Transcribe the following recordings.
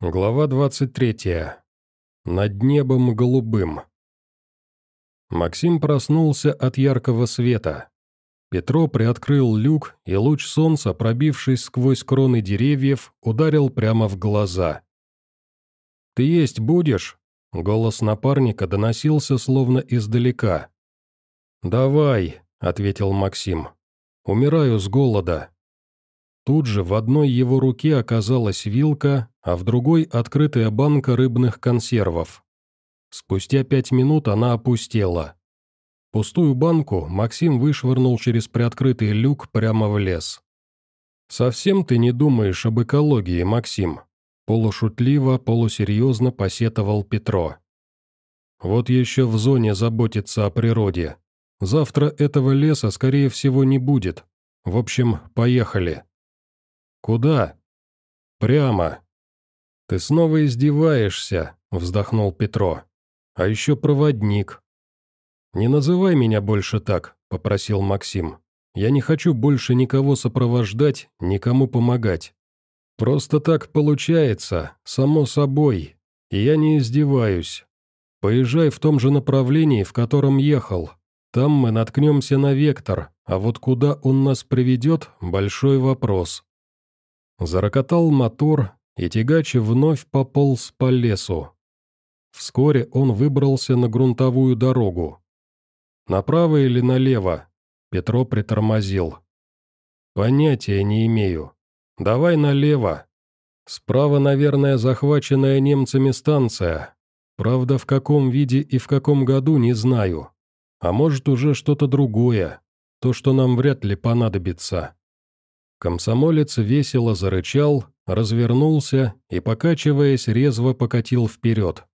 Глава 23. Над небом голубым. Максим проснулся от яркого света. Петро приоткрыл люк, и луч солнца, пробившись сквозь кроны деревьев, ударил прямо в глаза. «Ты есть будешь?» — голос напарника доносился словно издалека. «Давай», — ответил Максим. «Умираю с голода». Тут же в одной его руке оказалась вилка, а в другой – открытая банка рыбных консервов. Спустя пять минут она опустела. Пустую банку Максим вышвырнул через приоткрытый люк прямо в лес. «Совсем ты не думаешь об экологии, Максим?» Полушутливо, полусерьезно посетовал Петро. «Вот еще в зоне заботиться о природе. Завтра этого леса, скорее всего, не будет. В общем, поехали». «Куда?» «Прямо». «Ты снова издеваешься», — вздохнул Петро. «А еще проводник». «Не называй меня больше так», — попросил Максим. «Я не хочу больше никого сопровождать, никому помогать. Просто так получается, само собой, и я не издеваюсь. Поезжай в том же направлении, в котором ехал. Там мы наткнемся на вектор, а вот куда он нас приведет – большой вопрос». Зарокотал мотор, и тягач вновь пополз по лесу. Вскоре он выбрался на грунтовую дорогу. «Направо или налево?» Петро притормозил. «Понятия не имею. Давай налево. Справа, наверное, захваченная немцами станция. Правда, в каком виде и в каком году, не знаю. А может, уже что-то другое. То, что нам вряд ли понадобится». Комсомолец весело зарычал, развернулся и, покачиваясь, резво покатил вперед.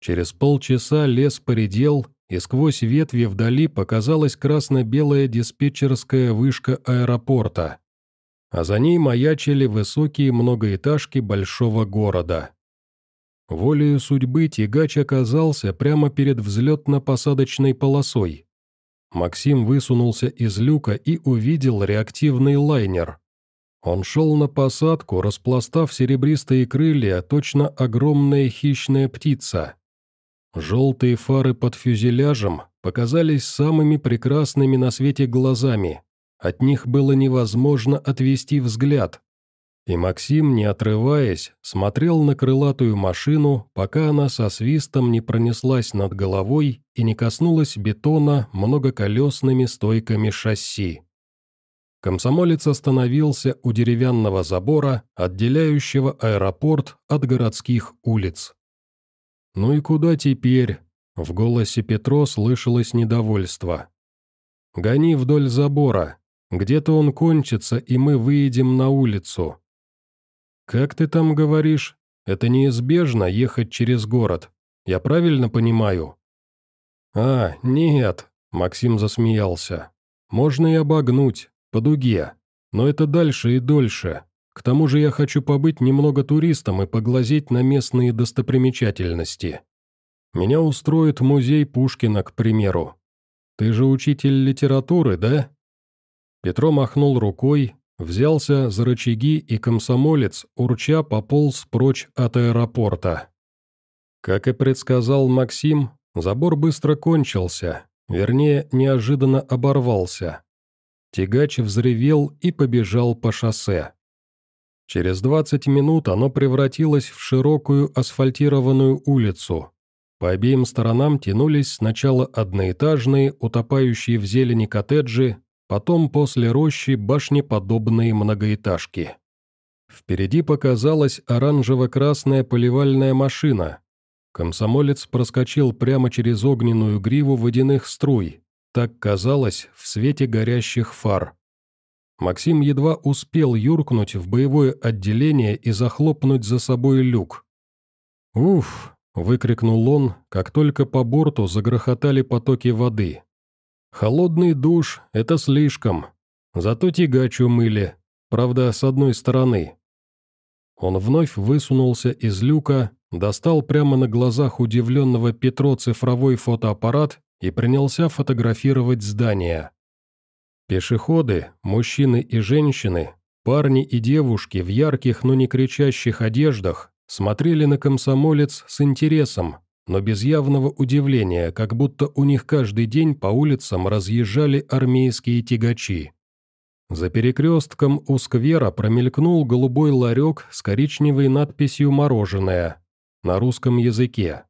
Через полчаса лес поредел, и сквозь ветви вдали показалась красно-белая диспетчерская вышка аэропорта, а за ней маячили высокие многоэтажки большого города. Волею судьбы тягач оказался прямо перед взлетно-посадочной полосой. Максим высунулся из люка и увидел реактивный лайнер. Он шел на посадку, распластав серебристые крылья, точно огромная хищная птица. Желтые фары под фюзеляжем показались самыми прекрасными на свете глазами. От них было невозможно отвести взгляд. И Максим, не отрываясь, смотрел на крылатую машину, пока она со свистом не пронеслась над головой и не коснулась бетона многоколесными стойками шасси. Комсомолец остановился у деревянного забора, отделяющего аэропорт от городских улиц. «Ну и куда теперь?» — в голосе Петро слышалось недовольство. «Гони вдоль забора. Где-то он кончится, и мы выедем на улицу. «Как ты там говоришь? Это неизбежно ехать через город. Я правильно понимаю?» «А, нет», — Максим засмеялся. «Можно и обогнуть, по дуге. Но это дальше и дольше. К тому же я хочу побыть немного туристом и поглазеть на местные достопримечательности. Меня устроит музей Пушкина, к примеру. Ты же учитель литературы, да?» Петро махнул рукой, Взялся за рычаги, и комсомолец, урча, пополз прочь от аэропорта. Как и предсказал Максим, забор быстро кончился, вернее, неожиданно оборвался. Тягач взревел и побежал по шоссе. Через 20 минут оно превратилось в широкую асфальтированную улицу. По обеим сторонам тянулись сначала одноэтажные, утопающие в зелени коттеджи, потом после рощи башнеподобные многоэтажки. Впереди показалась оранжево-красная поливальная машина. Комсомолец проскочил прямо через огненную гриву водяных струй, так казалось в свете горящих фар. Максим едва успел юркнуть в боевое отделение и захлопнуть за собой люк. «Уф!» — выкрикнул он, как только по борту загрохотали потоки воды. Холодный душ – это слишком. Зато тягач умыли, правда, с одной стороны. Он вновь высунулся из люка, достал прямо на глазах удивленного Петро цифровой фотоаппарат и принялся фотографировать здание. Пешеходы, мужчины и женщины, парни и девушки в ярких, но не кричащих одеждах смотрели на комсомолец с интересом, но без явного удивления, как будто у них каждый день по улицам разъезжали армейские тягачи. За перекрестком у сквера промелькнул голубой ларек с коричневой надписью «Мороженое» на русском языке.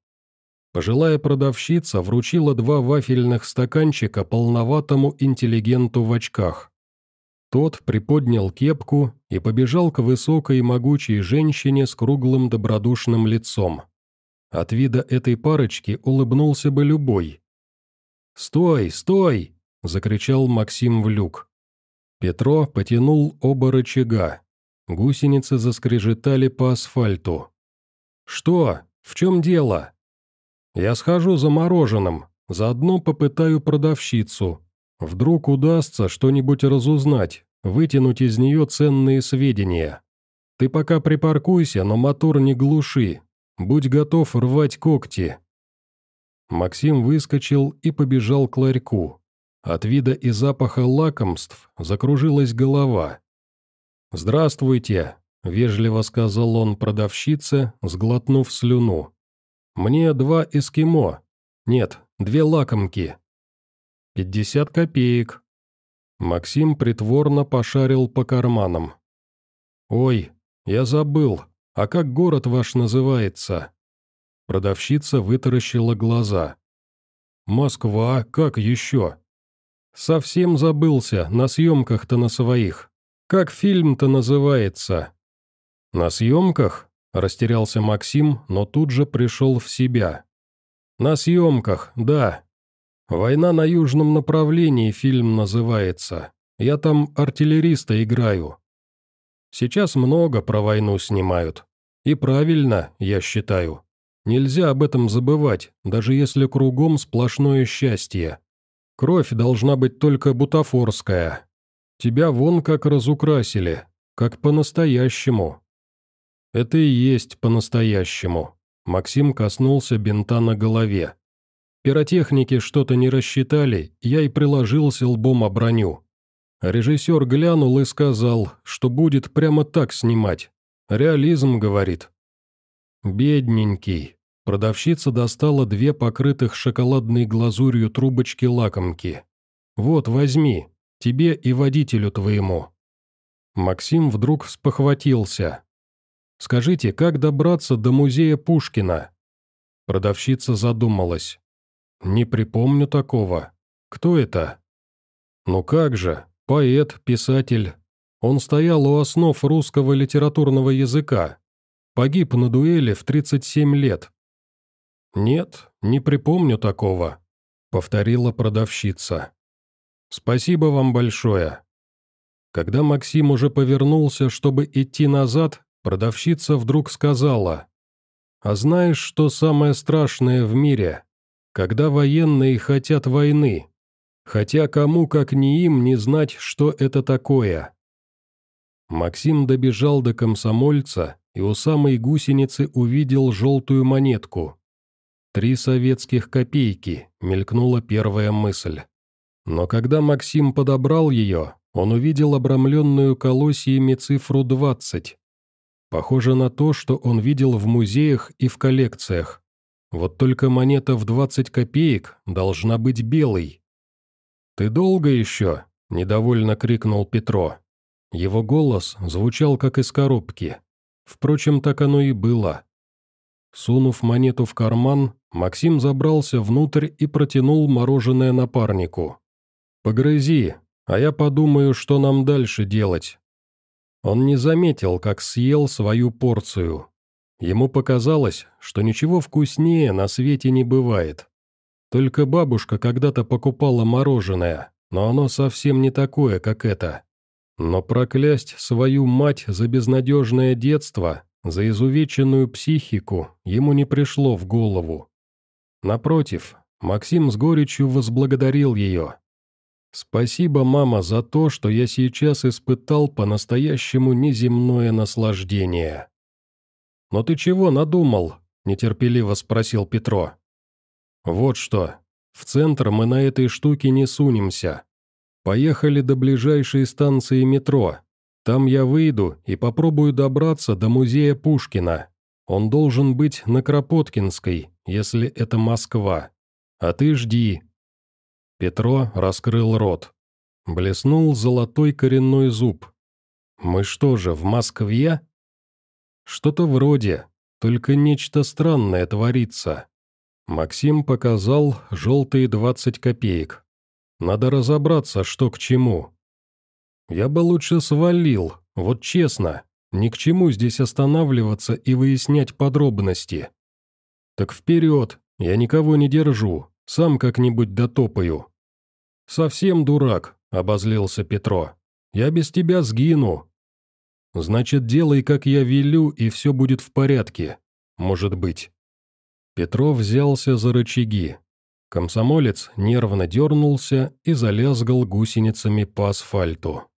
Пожилая продавщица вручила два вафельных стаканчика полноватому интеллигенту в очках. Тот приподнял кепку и побежал к высокой и могучей женщине с круглым добродушным лицом. От вида этой парочки улыбнулся бы любой. «Стой, стой!» – закричал Максим в люк. Петро потянул оба рычага. Гусеницы заскрежетали по асфальту. «Что? В чем дело?» «Я схожу за мороженым, заодно попытаю продавщицу. Вдруг удастся что-нибудь разузнать, вытянуть из нее ценные сведения. Ты пока припаркуйся, но мотор не глуши. Будь готов рвать когти». Максим выскочил и побежал к ларьку. От вида и запаха лакомств закружилась голова. «Здравствуйте», — вежливо сказал он продавщице, сглотнув слюну. «Мне два эскимо. Нет, две лакомки. Пятьдесят копеек». Максим притворно пошарил по карманам. «Ой, я забыл, а как город ваш называется?» Продавщица вытаращила глаза. «Москва, как еще?» «Совсем забылся, на съемках-то на своих. Как фильм-то называется?» «На съемках?» – растерялся Максим, но тут же пришел в себя. «На съемках, да. «Война на южном направлении» фильм называется. Я там артиллериста играю. Сейчас много про войну снимают. И правильно, я считаю. Нельзя об этом забывать, даже если кругом сплошное счастье. Кровь должна быть только бутафорская. Тебя вон как разукрасили, как по-настоящему. Это и есть по-настоящему. Максим коснулся бинта на голове. Пиротехники что-то не рассчитали, я и приложился лбом о броню. Режиссер глянул и сказал, что будет прямо так снимать. Реализм, говорит. Бедненький. Продавщица достала две покрытых шоколадной глазурью трубочки лакомки. «Вот, возьми, тебе и водителю твоему». Максим вдруг спохватился. «Скажите, как добраться до музея Пушкина?» Продавщица задумалась. «Не припомню такого. Кто это?» «Ну как же, поэт, писатель. Он стоял у основ русского литературного языка. Погиб на дуэли в 37 лет». «Нет, не припомню такого», — повторила продавщица. «Спасибо вам большое». Когда Максим уже повернулся, чтобы идти назад, продавщица вдруг сказала, «А знаешь, что самое страшное в мире?» когда военные хотят войны, хотя кому, как не им, не знать, что это такое. Максим добежал до комсомольца и у самой гусеницы увидел желтую монетку. «Три советских копейки», — мелькнула первая мысль. Но когда Максим подобрал ее, он увидел обрамленную колосьями цифру 20. Похоже на то, что он видел в музеях и в коллекциях. Вот только монета в 20 копеек должна быть белой. «Ты долго еще?» – недовольно крикнул Петро. Его голос звучал как из коробки. Впрочем, так оно и было. Сунув монету в карман, Максим забрался внутрь и протянул мороженое напарнику. «Погрызи, а я подумаю, что нам дальше делать». Он не заметил, как съел свою порцию. Ему показалось, что ничего вкуснее на свете не бывает. Только бабушка когда-то покупала мороженое, но оно совсем не такое, как это. Но проклясть свою мать за безнадежное детство, за изувеченную психику, ему не пришло в голову. Напротив, Максим с горечью возблагодарил ее. «Спасибо, мама, за то, что я сейчас испытал по-настоящему неземное наслаждение». «Но ты чего надумал?» – нетерпеливо спросил Петро. «Вот что. В центр мы на этой штуке не сунемся. Поехали до ближайшей станции метро. Там я выйду и попробую добраться до музея Пушкина. Он должен быть на Кропоткинской, если это Москва. А ты жди». Петро раскрыл рот. Блеснул золотой коренной зуб. «Мы что же, в Москве?» «Что-то вроде, только нечто странное творится». Максим показал желтые двадцать копеек. «Надо разобраться, что к чему». «Я бы лучше свалил, вот честно. Ни к чему здесь останавливаться и выяснять подробности. Так вперед, я никого не держу, сам как-нибудь дотопаю. Совсем дурак, обозлился Петро. Я без тебя сгину. Значит, делай, как я велю, и все будет в порядке. Может быть. Петро взялся за рычаги. Комсомолец нервно дернулся и залязгал гусеницами по асфальту.